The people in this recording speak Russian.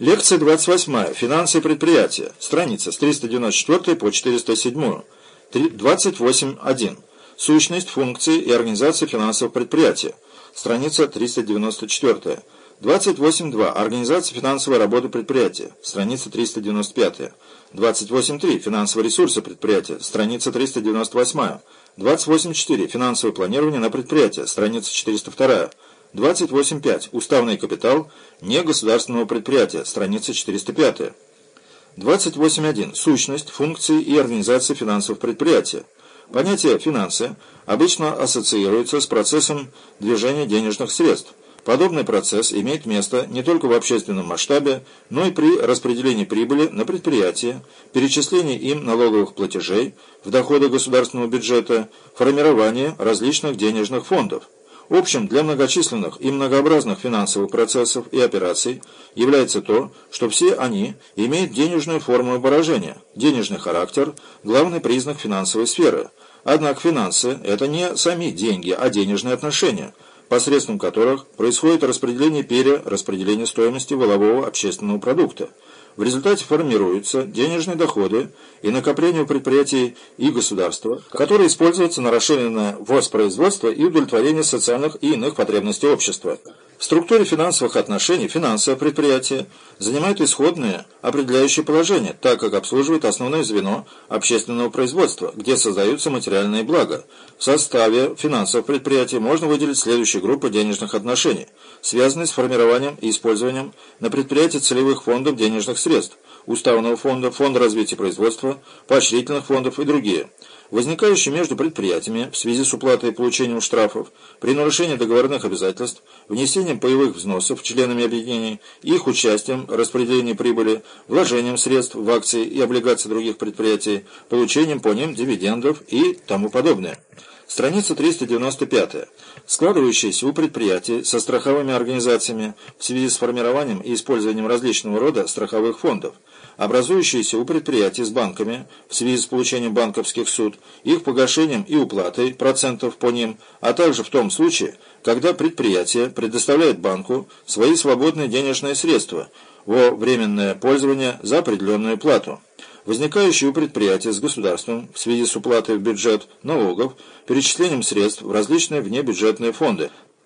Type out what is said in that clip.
Лекция 28. Финансы предприятия. Страница с 394 по 407. 28.1. Сущность, функции и организация финансового предприятия. Страница 394. 28.2. Организация финансовой работы предприятия. Страница 395. 28.3. Финансовые ресурсы предприятия. Страница 398. 28.4. Финансовое планирование на предприятие. Страница 402. 28.5. Уставный капитал негосударственного предприятия. Страница 405. 28.1. Сущность, функции и организация финансовых предприятий. Понятие «финансы» обычно ассоциируется с процессом движения денежных средств. Подобный процесс имеет место не только в общественном масштабе, но и при распределении прибыли на предприятия, перечислении им налоговых платежей в доходы государственного бюджета, формировании различных денежных фондов. Общим для многочисленных и многообразных финансовых процессов и операций является то, что все они имеют денежную форму выражения, денежный характер – главный признак финансовой сферы. Однако финансы – это не сами деньги, а денежные отношения, посредством которых происходит распределение перераспределение стоимости волового общественного продукта. В результате формируются денежные доходы и накопления у предприятий и государства, которые используются на расширенное воспроизводство и удовлетворение социальных и иных потребностей общества. В структуре финансовых отношений финансовое предприятие занимает исходное определяющее положение, так как обслуживает основное звено общественного производства, где создаются материальные блага. В составе финансовых предприятий можно выделить следующие группы денежных отношений, связанные с формированием и использованием на предприятии целевых фондов денежных средств, уставного фонда, фонда развития производства, поощрительных фондов и другие – возникающие между предприятиями в связи с уплатой и получением штрафов, при нарушении договорных обязательств, внесением паевых взносов членами объединений, их участием, распределении прибыли, вложением средств в акции и облигации других предприятий, получением по ним дивидендов и тому подобное. Страница 395. Складывающиеся у предприятий со страховыми организациями в связи с формированием и использованием различного рода страховых фондов, образующиеся у предприятий с банками в связи с получением банковских суд, их погашением и уплатой процентов по ним, а также в том случае, когда предприятие предоставляет банку свои свободные денежные средства во временное пользование за определенную плату возникающие у предприятия с государством в связи с уплатой в бюджет налогов, перечислением средств в различные внебюджетные фонды,